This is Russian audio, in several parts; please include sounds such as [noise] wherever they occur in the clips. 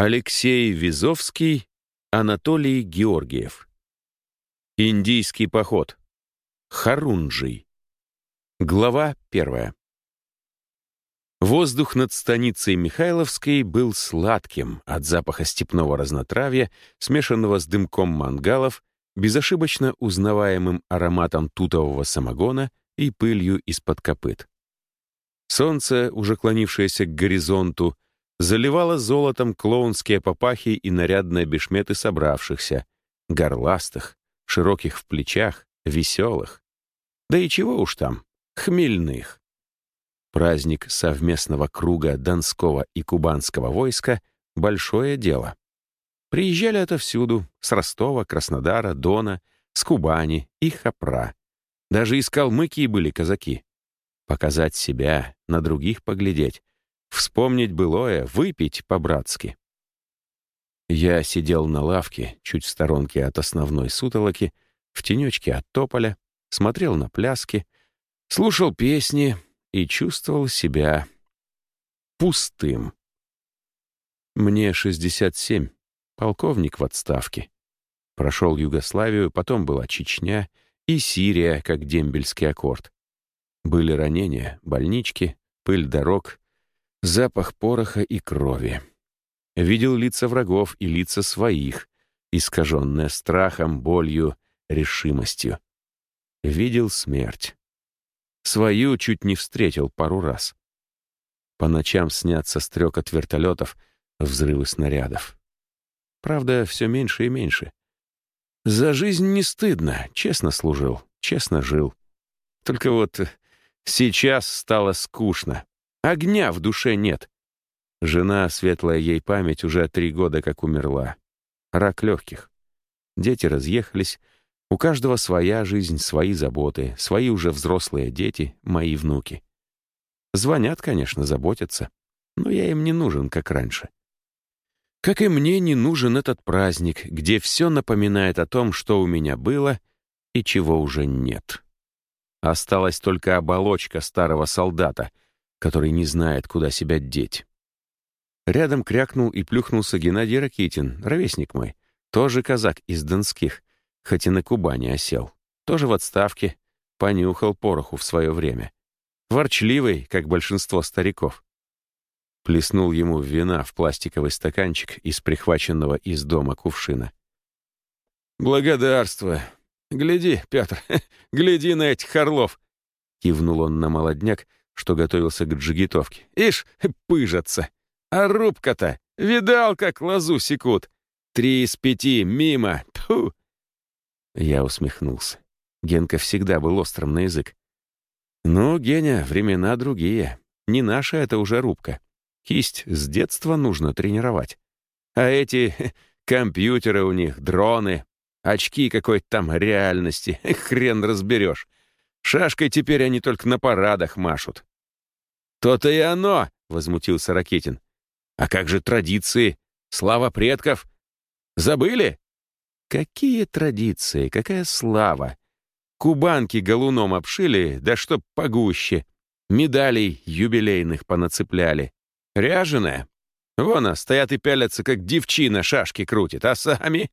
Алексей Визовский, Анатолий Георгиев. Индийский поход. Харунжий. Глава первая. Воздух над станицей Михайловской был сладким от запаха степного разнотравья, смешанного с дымком мангалов, безошибочно узнаваемым ароматом тутового самогона и пылью из-под копыт. Солнце, уже клонившееся к горизонту, заливало золотом клоунские папахи и нарядные бешметы собравшихся, горластых, широких в плечах, веселых. Да и чего уж там, хмельных. Праздник совместного круга Донского и Кубанского войска — большое дело. Приезжали отовсюду, с Ростова, Краснодара, Дона, с Кубани и Хапра. Даже из Калмыкии были казаки. Показать себя, на других поглядеть, вспомнить былое, выпить по-братски. Я сидел на лавке, чуть в сторонке от основной сутолоки, в тенечке от тополя, смотрел на пляски, слушал песни и чувствовал себя пустым. Мне 67, полковник в отставке. Прошел Югославию, потом была Чечня и Сирия, как дембельский аккорд. Были ранения, больнички, пыль дорог, запах пороха и крови. Видел лица врагов и лица своих, искаженные страхом, болью, решимостью. Видел смерть. Свою чуть не встретил пару раз. По ночам снятся стрек от вертолетов, взрывы снарядов. Правда, все меньше и меньше. За жизнь не стыдно, честно служил, честно жил. Только вот сейчас стало скучно. Огня в душе нет. Жена, светлая ей память, уже три года как умерла. Рак легких. Дети разъехались, у каждого своя жизнь, свои заботы, свои уже взрослые дети, мои внуки. Звонят, конечно, заботятся, но я им не нужен, как раньше. Как и мне не нужен этот праздник, где все напоминает о том, что у меня было и чего уже нет. Осталась только оболочка старого солдата, который не знает, куда себя деть. Рядом крякнул и плюхнулся Геннадий Ракитин, ровесник мой, тоже казак из Донских, хоть и на Кубани осел. Тоже в отставке, понюхал пороху в свое время. Ворчливый, как большинство стариков. Плеснул ему вина в пластиковый стаканчик из прихваченного из дома кувшина. «Благодарствую. Гляди, Петр, [laughs] гляди на этих орлов!» Кивнул он на молодняк, что готовился к джигитовке. «Ишь, пыжатся! А рубка-то, видал, как лозу секут? Три из пяти, мимо! Тьфу! Я усмехнулся. Генка всегда был острым на язык. «Ну, Геня, времена другие. Не наша это уже рубка. Кисть с детства нужно тренировать. А эти компьютеры у них, дроны, очки какой-то там реальности, [laughs] хрен разберешь. Шашкой теперь они только на парадах машут». «То-то и оно!» — возмутился Ракетин. «А как же традиции? Слава предков? Забыли?» Какие традиции, какая слава! Кубанки галуном обшили, да чтоб погуще. Медалей юбилейных понацепляли. Ряженая? Вон, а, стоят и пялятся, как девчина шашки крутит, а сами...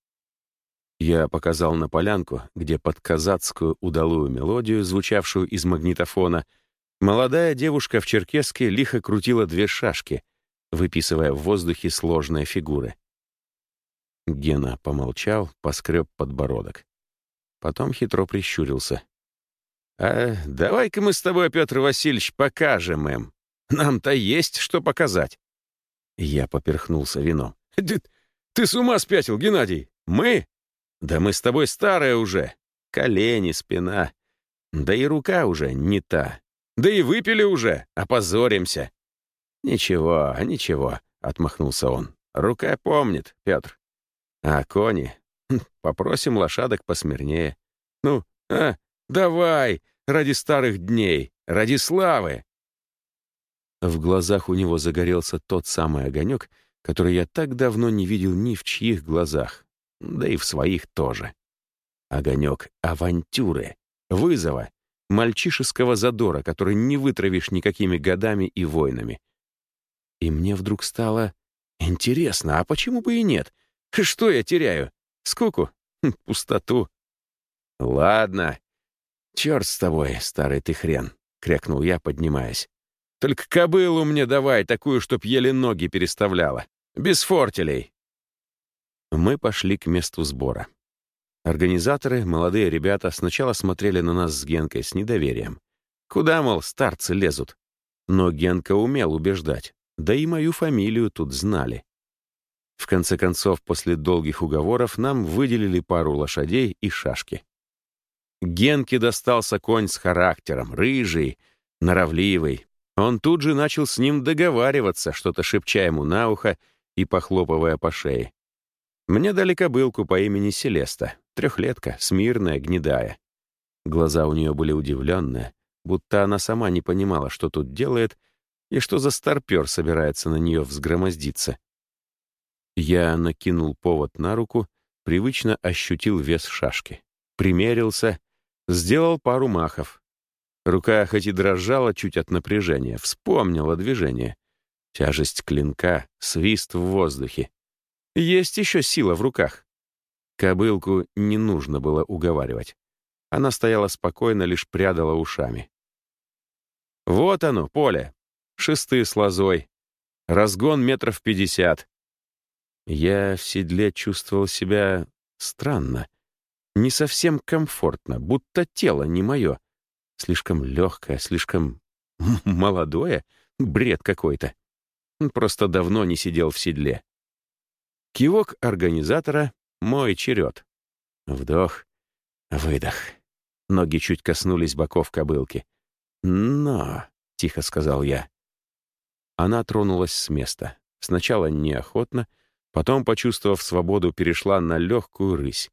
Я показал на полянку, где под казацкую удалую мелодию, звучавшую из магнитофона, молодая девушка в черкеске лихо крутила две шашки, выписывая в воздухе сложные фигуры. Гена помолчал, поскреб подбородок. Потом хитро прищурился. «А давай-ка мы с тобой, Петр Васильевич, покажем им. Нам-то есть что показать». Я поперхнулся вином. «Ты, ты с ума спятил, Геннадий? Мы? Да мы с тобой старые уже. Колени, спина. Да и рука уже не та. Да и выпили уже, опозоримся». «Ничего, ничего», — отмахнулся он. «Рука помнит, Петр. А кони? Хм, попросим лошадок посмирнее. Ну, а, давай, ради старых дней, ради славы. В глазах у него загорелся тот самый огонек, который я так давно не видел ни в чьих глазах, да и в своих тоже. Огонек авантюры, вызова, мальчишеского задора, который не вытравишь никакими годами и войнами. И мне вдруг стало Интересно, а почему бы и нет? Что я теряю? Скуку? Хм, пустоту? Ладно. Черт с тобой, старый ты хрен, крякнул я, поднимаясь. Только кобылу мне давай, такую, чтоб еле ноги переставляла. Без фортелей. Мы пошли к месту сбора. Организаторы, молодые ребята, сначала смотрели на нас с Генкой с недоверием. Куда, мол, старцы лезут? Но Генка умел убеждать. Да и мою фамилию тут знали. В конце концов, после долгих уговоров нам выделили пару лошадей и шашки. Генке достался конь с характером, рыжий, норовливый. Он тут же начал с ним договариваться, что-то шепча ему на ухо и похлопывая по шее. Мне дали кобылку по имени Селеста, трехлетка, смирная, гнедая. Глаза у нее были удивленные, будто она сама не понимала, что тут делает и что за старпер собирается на нее взгромоздиться. Я накинул повод на руку, привычно ощутил вес шашки. Примерился, сделал пару махов. Рука хоть и дрожала чуть от напряжения, вспомнила движение. Тяжесть клинка, свист в воздухе. Есть еще сила в руках. Кобылку не нужно было уговаривать. Она стояла спокойно, лишь прядала ушами. Вот оно, поле. Шесты с лозой. Разгон метров пятьдесят. Я в седле чувствовал себя странно. Не совсем комфортно, будто тело не мое. Слишком легкое, слишком [laughs] молодое. Бред какой-то. Просто давно не сидел в седле. Кивок организатора — мой черед. Вдох, выдох. Ноги чуть коснулись боков кобылки. «Но», — тихо сказал я. Она тронулась с места. Сначала неохотно, потом, почувствовав свободу, перешла на легкую рысь.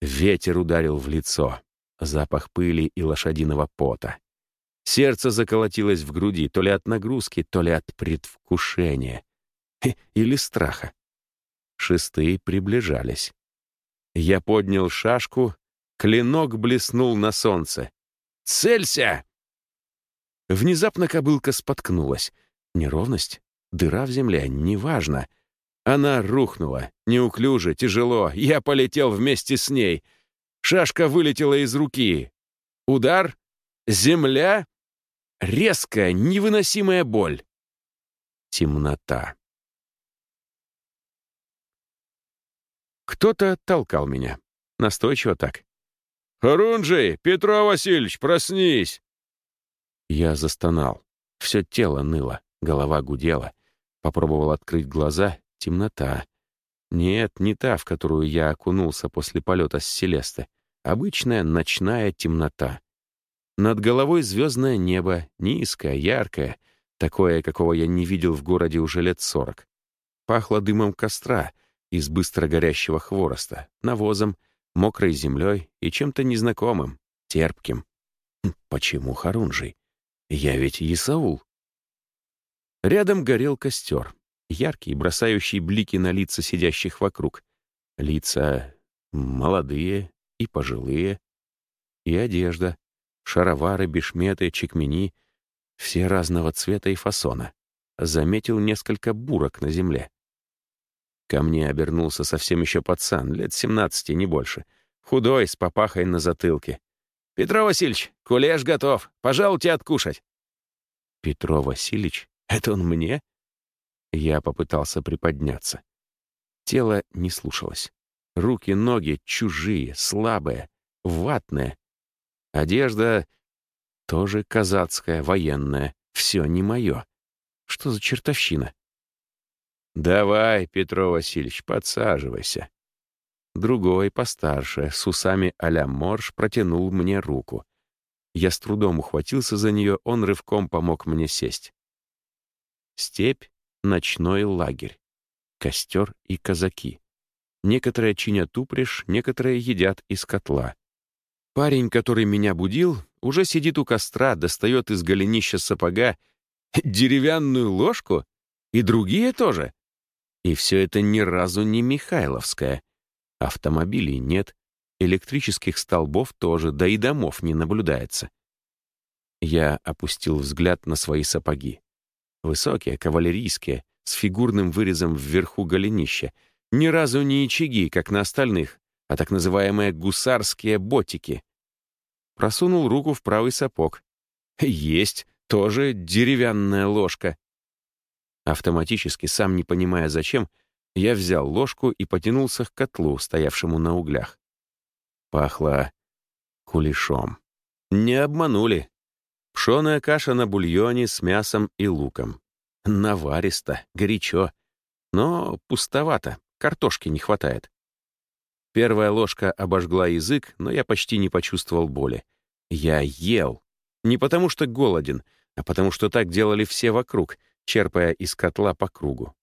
Ветер ударил в лицо. Запах пыли и лошадиного пота. Сердце заколотилось в груди то ли от нагрузки, то ли от предвкушения. Или страха. Шесты приближались. Я поднял шашку, клинок блеснул на солнце. «Целься!» Внезапно кобылка споткнулась. Неровность? Дыра в земле? Неважно. Она рухнула. Неуклюже, тяжело. Я полетел вместе с ней. Шашка вылетела из руки. Удар? Земля? Резкая, невыносимая боль. Темнота. Кто-то толкал меня. Настойчиво так. «Харунжий! Петро Васильевич, проснись!» Я застонал. Все тело ныло, голова гудела. Попробовал открыть глаза — темнота. Нет, не та, в которую я окунулся после полета с Селесты. Обычная ночная темнота. Над головой звездное небо, низкое, яркое, такое, какого я не видел в городе уже лет сорок. Пахло дымом костра из быстро горящего хвороста, навозом, мокрой землей и чем-то незнакомым, терпким. Почему Харунжий? Я ведь Исаул. Рядом горел костер, яркий, бросающий блики на лица сидящих вокруг. Лица молодые и пожилые. И одежда, шаровары, бешметы, чекмени — все разного цвета и фасона. Заметил несколько бурок на земле. Ко мне обернулся совсем еще пацан, лет семнадцати, не больше. Худой, с попахой на затылке. «Петро Васильевич, кулеш готов. Пожалуйте откушать». «Петро Васильевич? Это он мне?» Я попытался приподняться. Тело не слушалось. Руки, ноги чужие, слабые, ватные. Одежда тоже казацкая, военная. Все не мое. Что за чертовщина? «Давай, Петро Васильевич, подсаживайся». Другой, постарше, с усами а-ля морж, протянул мне руку. Я с трудом ухватился за нее, он рывком помог мне сесть. Степь, ночной лагерь, костер и казаки. Некоторые чинят упряжь, некоторые едят из котла. Парень, который меня будил, уже сидит у костра, достает из голенища сапога деревянную ложку, и другие тоже. И все это ни разу не Михайловское. Автомобилей нет, электрических столбов тоже, да и домов не наблюдается. Я опустил взгляд на свои сапоги. Высокие, кавалерийские, с фигурным вырезом вверху голенища. Ни разу не ячеги, как на остальных, а так называемые гусарские ботики. Просунул руку в правый сапог. Есть, тоже деревянная ложка. Автоматически, сам не понимая зачем, я взял ложку и потянулся к котлу, стоявшему на углях. Пахло кулешом. Не обманули. Пшеная каша на бульоне с мясом и луком. Наваристо, горячо. Но пустовато, картошки не хватает. Первая ложка обожгла язык, но я почти не почувствовал боли. Я ел. Не потому что голоден, а потому что так делали все вокруг, черпая из котла по кругу.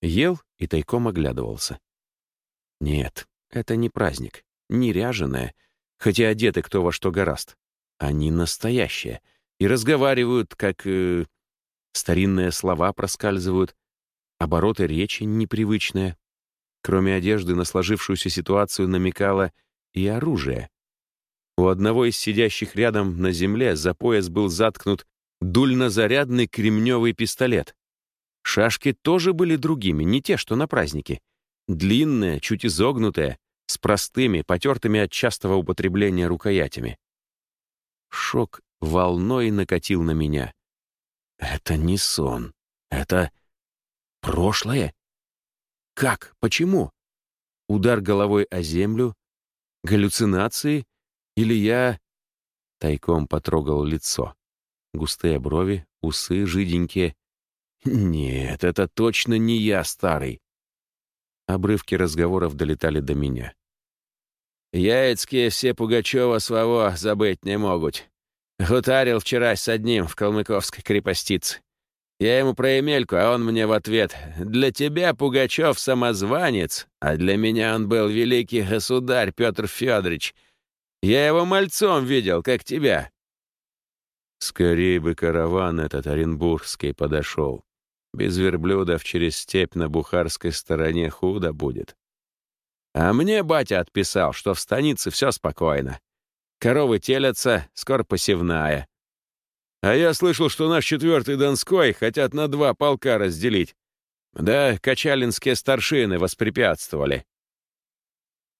Ел и тайком оглядывался. Нет, это не праздник, не ряженое, хотя одеты кто во что гораст. Они настоящие и разговаривают, как... Э, старинные слова проскальзывают, обороты речи непривычные. Кроме одежды на сложившуюся ситуацию намекало и оружие. У одного из сидящих рядом на земле за пояс был заткнут дульнозарядный кремневый пистолет. Шашки тоже были другими, не те, что на празднике. Длинные, чуть изогнутые, с простыми, потертыми от частого употребления рукоятями. Шок волной накатил на меня. Это не сон. Это прошлое? Как? Почему? Удар головой о землю? Галлюцинации? Или я... Тайком потрогал лицо. Густые брови, усы жиденькие. Нет, это точно не я, старый. Обрывки разговоров долетали до меня. Яицкие все Пугачева своего забыть не могут. Гутарил вчера с одним в Калмыковской крепостице. Я ему про Емельку, а он мне в ответ. «Для тебя, Пугачев, самозванец, а для меня он был великий государь Петр Федорович. Я его мальцом видел, как тебя». Скорее бы караван этот оренбургский подошел. Без верблюдов через степь на бухарской стороне худо будет. А мне батя отписал, что в станице все спокойно. Коровы телятся, скоро посевная. А я слышал, что наш четвертый Донской хотят на два полка разделить. Да, качалинские старшины воспрепятствовали.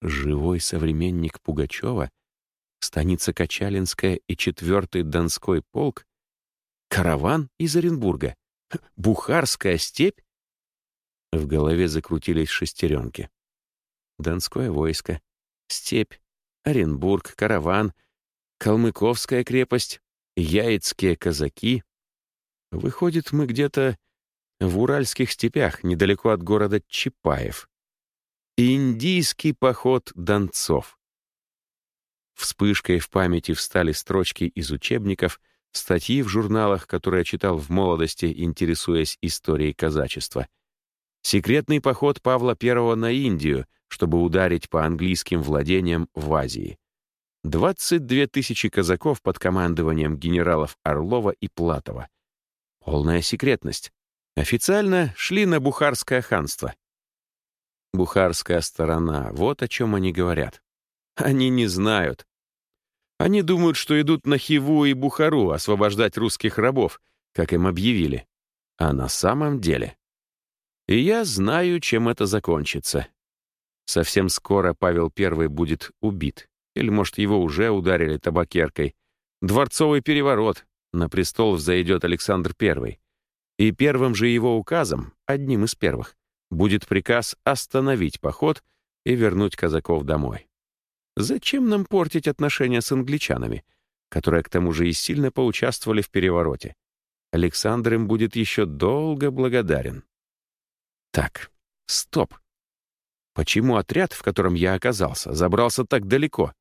Живой современник Пугачева, станица Качалинская и четвертый Донской полк, караван из Оренбурга, [laughs] Бухарская степь? В голове закрутились шестеренки. Донское войско, степь, Оренбург, караван, Калмыковская крепость, Яицкие казаки. Выходит, мы где-то в Уральских степях, недалеко от города Чапаев. Индийский поход донцов. Вспышкой в памяти встали строчки из учебников, статьи в журналах, которые читал в молодости, интересуясь историей казачества. Секретный поход Павла I на Индию — чтобы ударить по английским владениям в Азии. 22 тысячи казаков под командованием генералов Орлова и Платова. Полная секретность. Официально шли на Бухарское ханство. Бухарская сторона, вот о чем они говорят. Они не знают. Они думают, что идут на Хиву и Бухару освобождать русских рабов, как им объявили. А на самом деле... И я знаю, чем это закончится. Совсем скоро Павел I будет убит. Или, может, его уже ударили табакеркой. Дворцовый переворот. На престол взойдет Александр I. И первым же его указом, одним из первых, будет приказ остановить поход и вернуть казаков домой. Зачем нам портить отношения с англичанами, которые к тому же и сильно поучаствовали в перевороте? Александр им будет еще долго благодарен. Так, стоп. Почему отряд, в котором я оказался, забрался так далеко?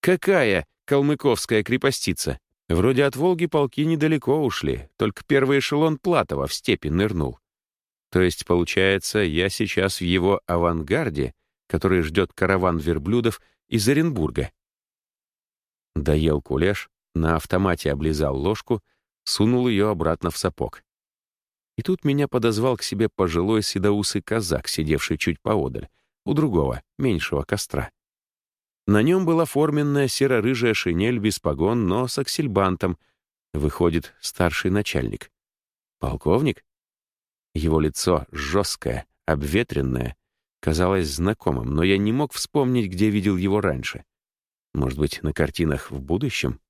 Какая калмыковская крепостица? Вроде от Волги полки недалеко ушли, только первый эшелон Платова в степи нырнул. То есть, получается, я сейчас в его авангарде, который ждет караван верблюдов из Оренбурга. Доел кулеш, на автомате облизал ложку, сунул ее обратно в сапог. И тут меня подозвал к себе пожилой седоусый казак, сидевший чуть поодаль, у другого, меньшего костра. На нем была форменная серо-рыжая шинель без погон, но с аксельбантом. Выходит, старший начальник. Полковник? Его лицо жесткое, обветренное, казалось знакомым, но я не мог вспомнить, где видел его раньше. Может быть, на картинах в будущем?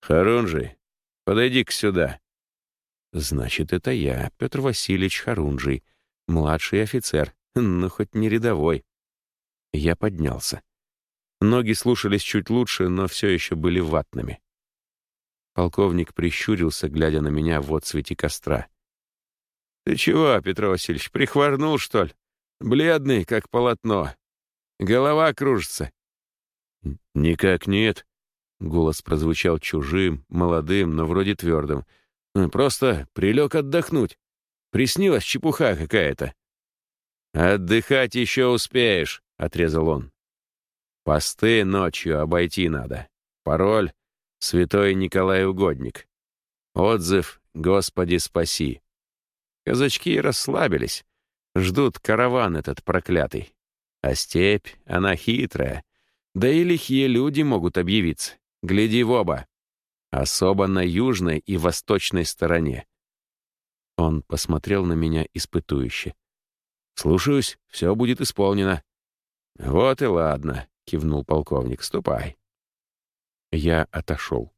«Харунжий, подойди-ка сюда». Значит, это я, Петр Васильевич Харунжий, младший офицер, ну, хоть не рядовой. Я поднялся. Ноги слушались чуть лучше, но все еще были ватными. Полковник прищурился, глядя на меня в отсвете костра. «Ты чего, Петр Васильевич, прихворнул, что ли? Бледный, как полотно. Голова кружится». «Никак нет», — голос прозвучал чужим, молодым, но вроде твердым. «Просто прилег отдохнуть. Приснилась чепуха какая-то». «Отдыхать еще успеешь», — отрезал он. «Посты ночью обойти надо. Пароль — Святой Николай Угодник. Отзыв — Господи спаси». Казачки расслабились. Ждут караван этот проклятый. А степь, она хитрая. Да и лихие люди могут объявиться. Гляди в оба. Особо на южной и восточной стороне. Он посмотрел на меня испытующе. «Слушаюсь, все будет исполнено». «Вот и ладно», — кивнул полковник, — «ступай». Я отошел.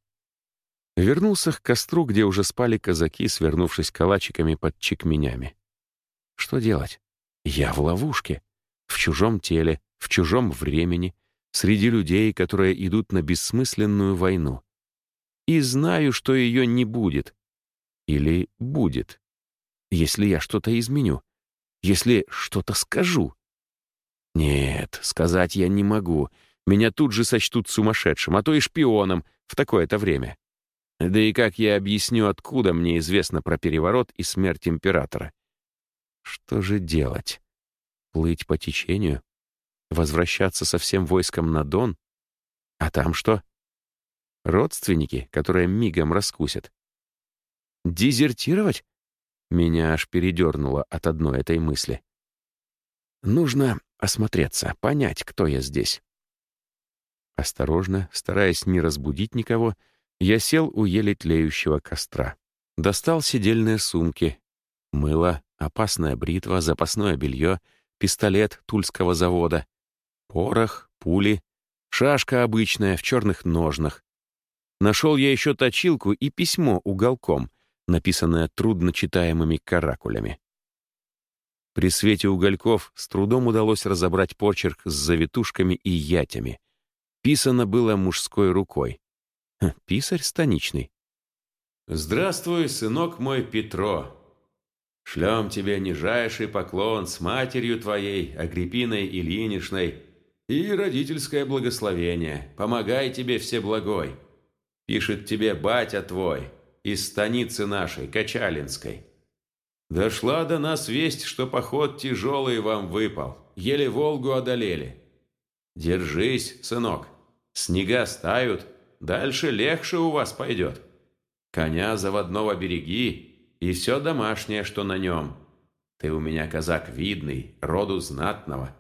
Вернулся к костру, где уже спали казаки, свернувшись калачиками под чекменями. Что делать? Я в ловушке, в чужом теле, в чужом времени, среди людей, которые идут на бессмысленную войну. И знаю, что ее не будет. Или будет. Если я что-то изменю. Если что-то скажу. Нет, сказать я не могу. Меня тут же сочтут сумасшедшим, а то и шпионом в такое-то время. Да и как я объясню, откуда мне известно про переворот и смерть императора? Что же делать? Плыть по течению? Возвращаться со всем войском на Дон? А там что? Родственники, которые мигом раскусят. Дезертировать? Меня аж передернуло от одной этой мысли. Нужно осмотреться, понять, кто я здесь. Осторожно, стараясь не разбудить никого, я сел у еле тлеющего костра. Достал сидельные сумки, мыло, опасная бритва, запасное белье, пистолет тульского завода, порох, пули, шашка обычная в черных ножнах. Нашел я еще точилку и письмо уголком, написанное трудночитаемыми каракулями. При свете угольков с трудом удалось разобрать почерк с завитушками и ятями. Писано было мужской рукой. Писарь станичный. «Здравствуй, сынок мой Петро. Шлем тебе нижайший поклон с матерью твоей, Агриппиной Ильиничной, и родительское благословение. Помогай тебе, Всеблагой. Пишет тебе батя твой из станицы нашей, Качалинской. Дошла до нас весть, что поход тяжелый вам выпал, еле Волгу одолели. Держись, сынок, снега стают, Дальше легче у вас пойдет. Коня заводного береги, и все домашнее, что на нем. Ты у меня казак видный, роду знатного.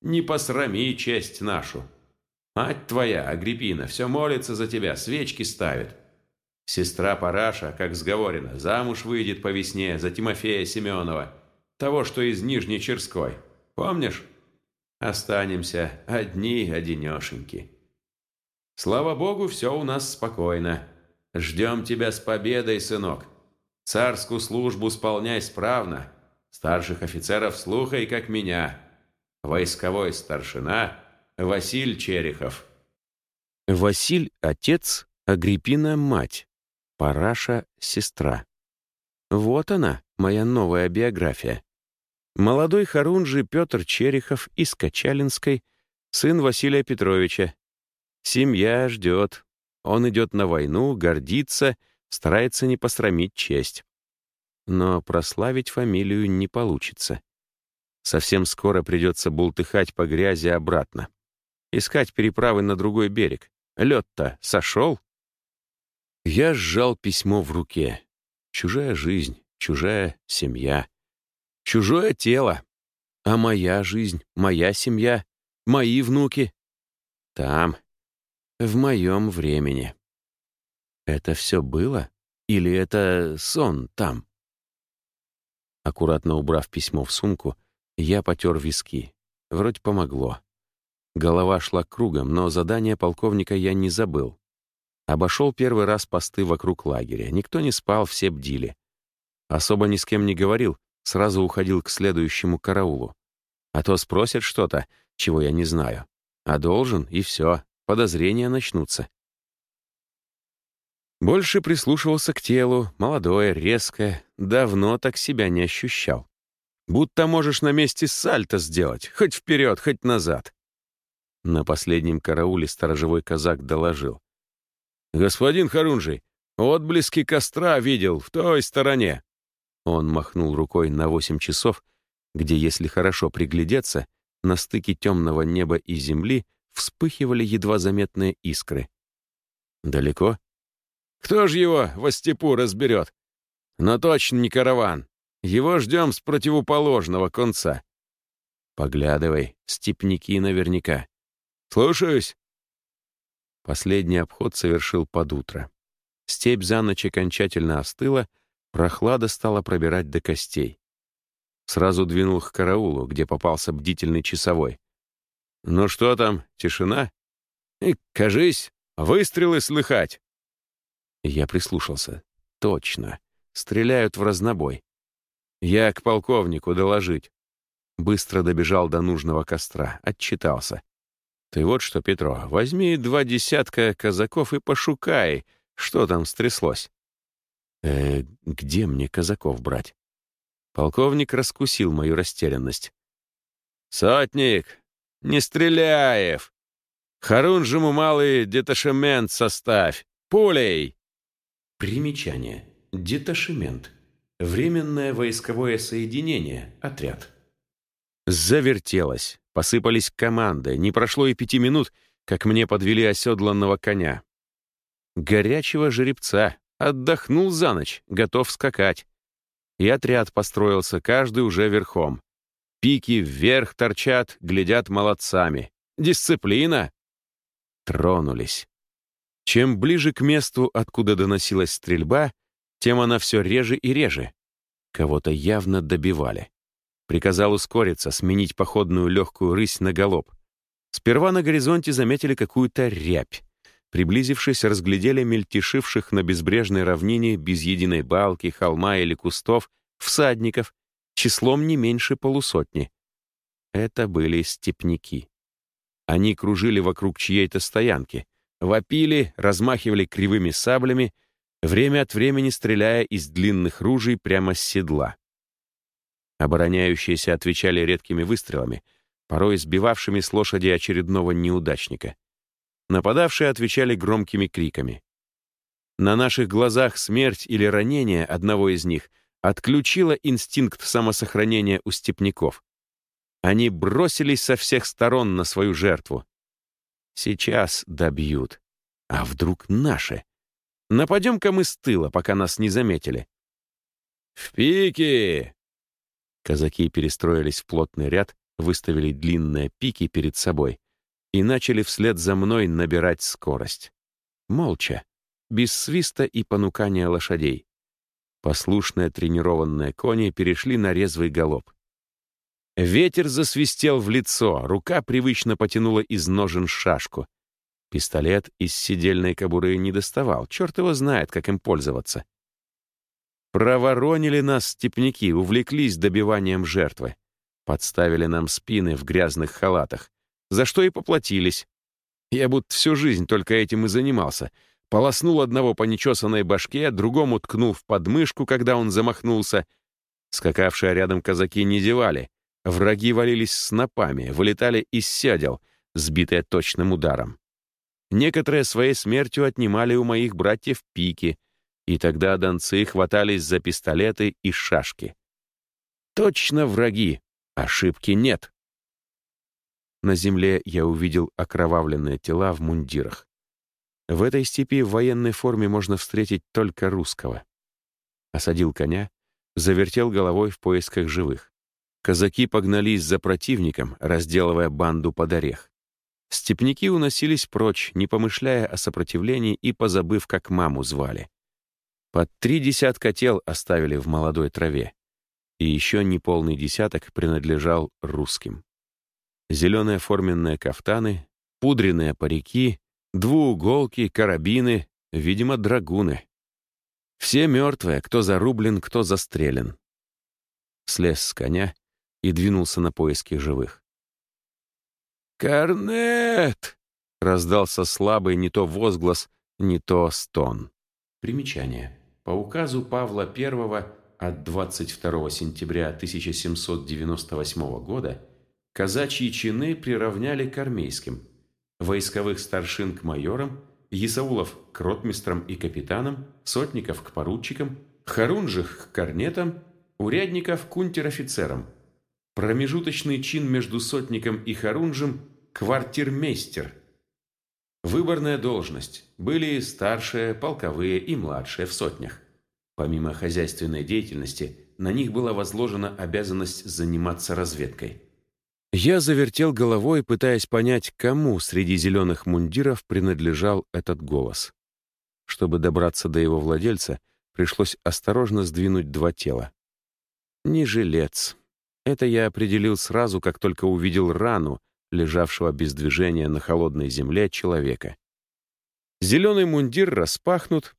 Не посрами честь нашу. Мать твоя, Агриппина, все молится за тебя, свечки ставит. Сестра Параша, как сговорено, замуж выйдет по весне за Тимофея Семенова, того, что из Нижней Черской. Помнишь? Останемся одни-одинешеньки. Слава богу, все у нас спокойно. Ждем тебя с победой, сынок. Царскую службу сполняй справно. Старших офицеров слухай, как меня. Войсковой старшина Василь Черехов. Василь – отец, Агриппина – мать, Параша – сестра. Вот она, моя новая биография. Молодой Харунжи Петр Черехов из Качалинской, сын Василия Петровича, Семья ждет. Он идет на войну, гордится, старается не посрамить честь. Но прославить фамилию не получится. Совсем скоро придется бултыхать по грязи обратно. Искать переправы на другой берег. Лед-то сошел? Я сжал письмо в руке. Чужая жизнь, чужая семья. Чужое тело. А моя жизнь, моя семья, мои внуки. Там, в моем времени. Это все было? Или это сон там? Аккуратно убрав письмо в сумку, я потер виски. Вроде помогло. Голова шла кругом, но задание полковника я не забыл. Обошел первый раз посты вокруг лагеря. Никто не спал, все бдили. Особо ни с кем не говорил, сразу уходил к следующему караулу. А то спросят что-то, чего я не знаю. А должен, и все, подозрения начнутся. Больше прислушивался к телу, молодое, резкое, давно так себя не ощущал. Будто можешь на месте сальто сделать, хоть вперед, хоть назад. На последнем карауле сторожевой казак доложил. «Господин Харунжий, отблески костра видел в той стороне». Он махнул рукой на восемь часов, где, если хорошо приглядеться, на стыке темного неба и земли вспыхивали едва заметные искры. «Далеко?» Кто же его во степу разберет? Но точно не караван. Его ждем с противоположного конца. Поглядывай, степники наверняка. Слушаюсь. Последний обход совершил под утро. Степь за ночь окончательно остыла, прохлада стала пробирать до костей. Сразу двинул к караулу, где попался бдительный часовой. «Ну что там, тишина?» «И, кажись, выстрелы слыхать!» Я прислушался. Точно. Стреляют в разнобой. Я к полковнику доложить. Быстро добежал до нужного костра, отчитался. Ты вот что, Петро, возьми два десятка казаков и пошукай, что там стряслось. Э, где мне казаков брать? Полковник раскусил мою растерянность. «Сотник! Не стреляев! Харунжему малый деташемент составь! Пулей!» Примечание. Деташемент. Временное войсковое соединение. Отряд. Завертелось. Посыпались команды. Не прошло и пяти минут, как мне подвели оседланного коня. Горячего жеребца. Отдохнул за ночь, готов скакать. И отряд построился, каждый уже верхом. Пики вверх торчат, глядят молодцами. Дисциплина. Тронулись. Чем ближе к месту, откуда доносилась стрельба, тем она все реже и реже. Кого-то явно добивали. Приказал ускориться, сменить походную легкую рысь на галоп. Сперва на горизонте заметили какую-то рябь. Приблизившись, разглядели мельтешивших на безбрежной равнине без единой балки, холма или кустов всадников, числом не меньше полусотни. Это были степняки. Они кружили вокруг чьей-то стоянки — вопили, размахивали кривыми саблями, время от времени стреляя из длинных ружей прямо с седла. Обороняющиеся отвечали редкими выстрелами, порой сбивавшими с лошади очередного неудачника. Нападавшие отвечали громкими криками. На наших глазах смерть или ранение одного из них отключила инстинкт самосохранения у степняков. Они бросились со всех сторон на свою жертву, Сейчас добьют. А вдруг наши? Нападем-ка мы с тыла, пока нас не заметили. «В пике!» Казаки перестроились в плотный ряд, выставили длинные пики перед собой и начали вслед за мной набирать скорость. Молча, без свиста и понукания лошадей. Послушные тренированные кони перешли на резвый галоп. Ветер засвистел в лицо, рука привычно потянула из ножен шашку. Пистолет из сидельной кобуры не доставал, черт его знает, как им пользоваться. Проворонили нас степняки, увлеклись добиванием жертвы. Подставили нам спины в грязных халатах, за что и поплатились. Я будто всю жизнь только этим и занимался. Полоснул одного по нечесанной башке, другому ткнул в подмышку, когда он замахнулся. Скакавшие рядом казаки не зевали — Враги валились снопами, вылетали из сядел, сбитые точным ударом. Некоторые своей смертью отнимали у моих братьев пики, и тогда донцы хватались за пистолеты и шашки. Точно враги, ошибки нет. На земле я увидел окровавленные тела в мундирах. В этой степи в военной форме можно встретить только русского. Осадил коня, завертел головой в поисках живых. Казаки погнались за противником, разделывая банду под орех. Степняки уносились прочь, не помышляя о сопротивлении и позабыв, как маму звали. Под три десятка тел оставили в молодой траве. и еще неполный десяток принадлежал русским. Зеленые форменные кафтаны, пудренные парики, двууголки, карабины, видимо, драгуны. Все мертвые, кто зарублен, кто застрелен. Слез с коня и двинулся на поиски живых. «Корнет!» — раздался слабый не то возглас, не то стон. Примечание. По указу Павла I от 22 сентября 1798 года казачьи чины приравняли к армейским, войсковых старшин к майорам, Есаулов к ротмистрам и капитанам, сотников к поручикам, хорунжих к корнетам, урядников к унтер-офицерам. Промежуточный чин между сотником и хорунжем – квартирмейстер. Выборная должность. Были старшие, полковые и младшие в сотнях. Помимо хозяйственной деятельности, на них была возложена обязанность заниматься разведкой. Я завертел головой, пытаясь понять, кому среди зеленых мундиров принадлежал этот голос. Чтобы добраться до его владельца, пришлось осторожно сдвинуть два тела. Не жилец. Это я определил сразу, как только увидел рану, лежавшего без движения на холодной земле человека. Зеленый мундир распахнут,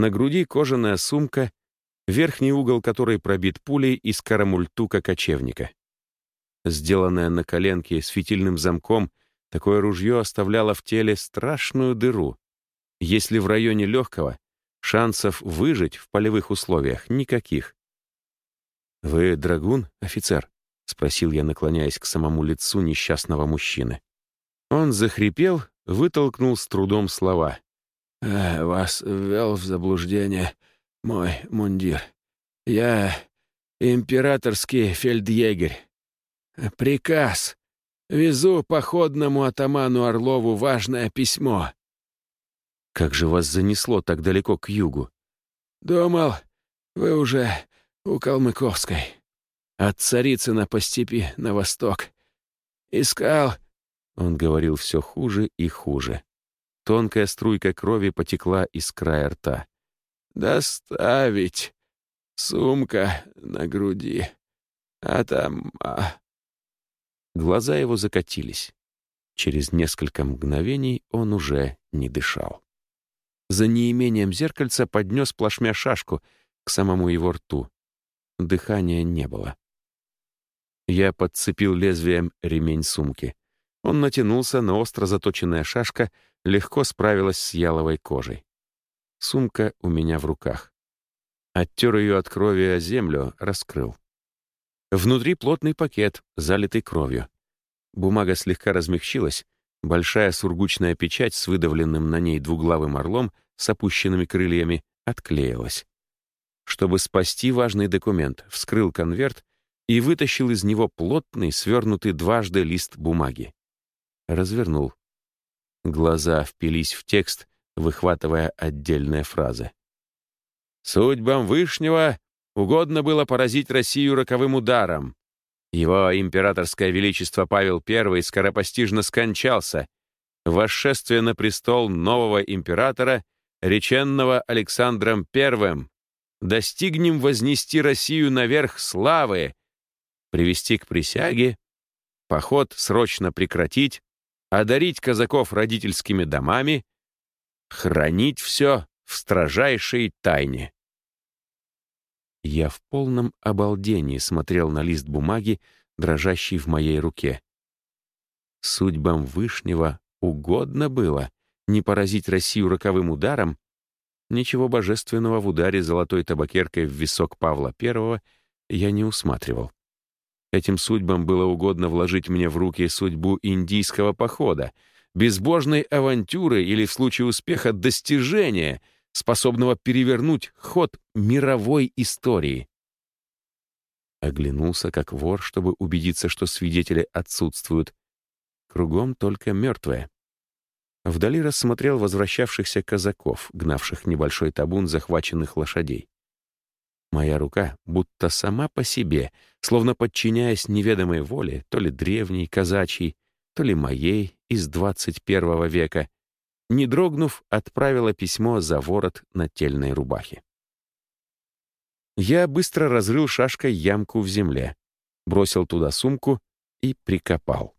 на груди кожаная сумка, верхний угол которой пробит пулей из карамультука кочевника. Сделанное на коленке с фитильным замком, такое ружье оставляло в теле страшную дыру. Если в районе легкого, шансов выжить в полевых условиях никаких. «Вы драгун, офицер?» — спросил я, наклоняясь к самому лицу несчастного мужчины. Он захрипел, вытолкнул с трудом слова. Э, вас ввел в заблуждение мой мундир. Я императорский фельдъегерь. Приказ. Везу походному атаману Орлову важное письмо. Как же вас занесло так далеко к югу? Думал, вы уже у Калмыковской. От Царицына по степи на восток. Искал... Он говорил все хуже и хуже. Тонкая струйка крови потекла из края рта. «Доставить. Сумка на груди. А там...» а... Глаза его закатились. Через несколько мгновений он уже не дышал. За неимением зеркальца поднес плашмя шашку к самому его рту. Дыхания не было. Я подцепил лезвием ремень сумки. Он натянулся, но остро заточенная шашка легко справилась с яловой кожей. Сумка у меня в руках. Оттер ее от крови о землю, раскрыл. Внутри плотный пакет, залитый кровью. Бумага слегка размягчилась, большая сургучная печать с выдавленным на ней двуглавым орлом с опущенными крыльями отклеилась. Чтобы спасти важный документ, вскрыл конверт и вытащил из него плотный, свернутый дважды лист бумаги. Развернул. Глаза впились в текст, выхватывая отдельные фразы. «Судьбам Вышнего угодно было поразить Россию роковым ударом. Его императорское величество Павел I скоропостижно скончался. Восшествие на престол нового императора, реченного Александром I, достигнем вознести Россию наверх славы, привести к присяге, поход срочно прекратить, одарить казаков родительскими домами, хранить все в строжайшей тайне. Я в полном обалдении смотрел на лист бумаги, дрожащий в моей руке. Судьбам Вышнего угодно было не поразить Россию роковым ударом, ничего божественного в ударе золотой табакеркой в висок Павла I я не усматривал. Этим судьбам было угодно вложить мне в руки судьбу индийского похода, безбожной авантюры или, в случае успеха, достижения, способного перевернуть ход мировой истории. Оглянулся как вор, чтобы убедиться, что свидетели отсутствуют. Кругом только мертвые. Вдали рассмотрел возвращавшихся казаков, гнавших небольшой табун захваченных лошадей. Моя рука, будто сама по себе, словно подчиняясь неведомой воле, то ли древней, казачьей, то ли моей из 21 века, не дрогнув, отправила письмо за ворот нательной рубахи. Я быстро разрыл шашкой ямку в земле, бросил туда сумку и прикопал.